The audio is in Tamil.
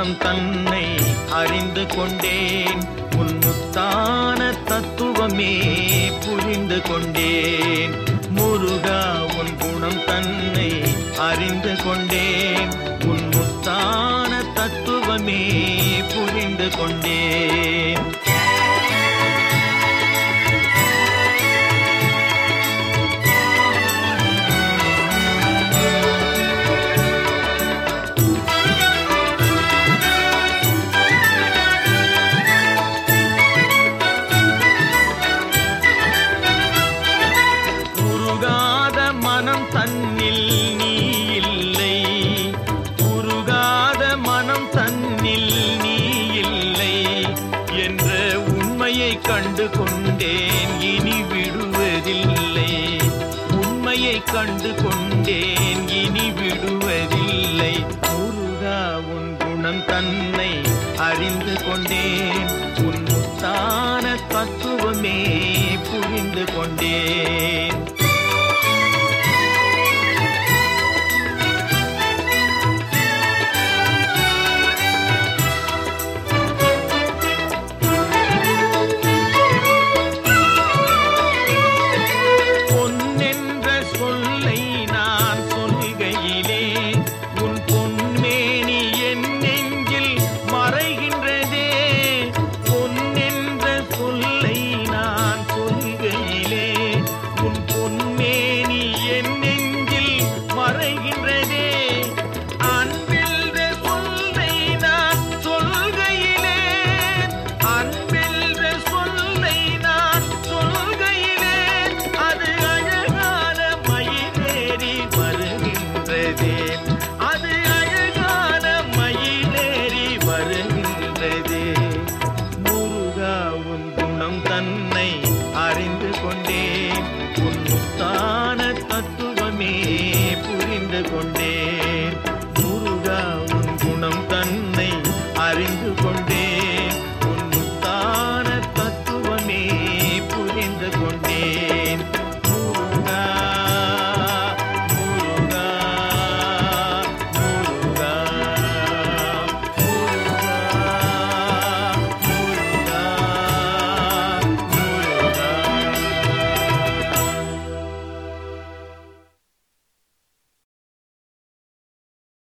மனம் தன்னை அறிந்து கொண்டேன். உன் முத்தான தத்துவமே புரிந்து கொண்டேன். முருகா உன் குணம் தன்னை அறிந்து கொண்டேன். உன் தத்துவமே புரிந்து கொண்டேன். உண்மையை கண்டு கொண்டேன் இனி விடுவதில்லை. உண்மையை கண்டு கொண்டேன் இனி விடுவதில்லை. முருகா உன் குணம் தன்னை அறிந்து கொண்டேன். உன் முத்தான தத்துவமே புரிந்து கொண்டேன். நின்று